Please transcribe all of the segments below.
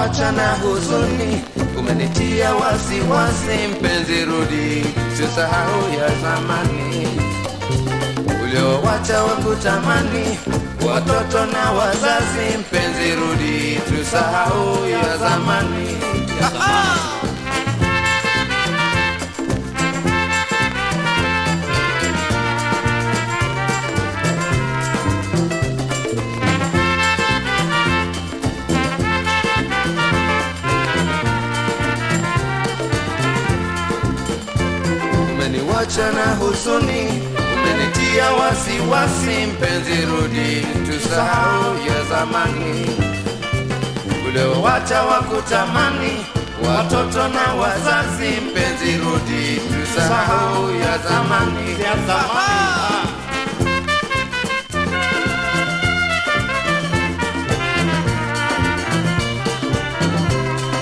uliowacha na huzuni umenitia wasiwasi, mpenzi, rudi, tusahau ya zamani. Uliowacha wakutamani, watoto na wazazi, mpenzi, rudi, tusahau Umeniwacha na huzuni, umenitia wasiwasi, mpenzi, rudi, tusahau ya zamani uliowacha wakutamani, watoto na wazazi, mpenzi, rudi, tusahau ya zamani. ya zamani.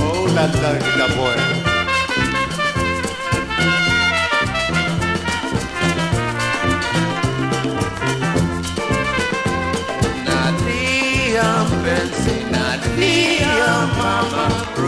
Oh la la la boy.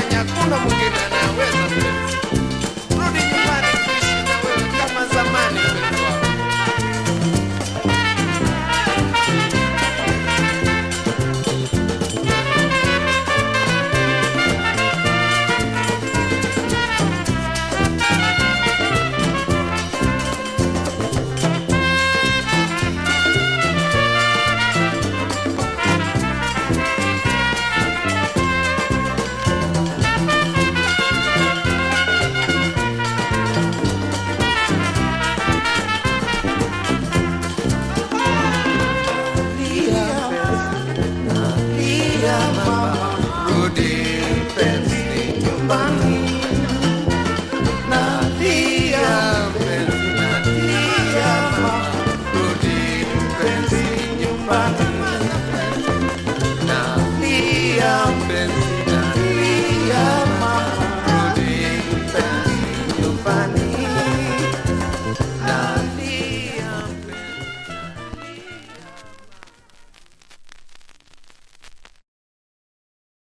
kufanya, kuna mwingine anaweza.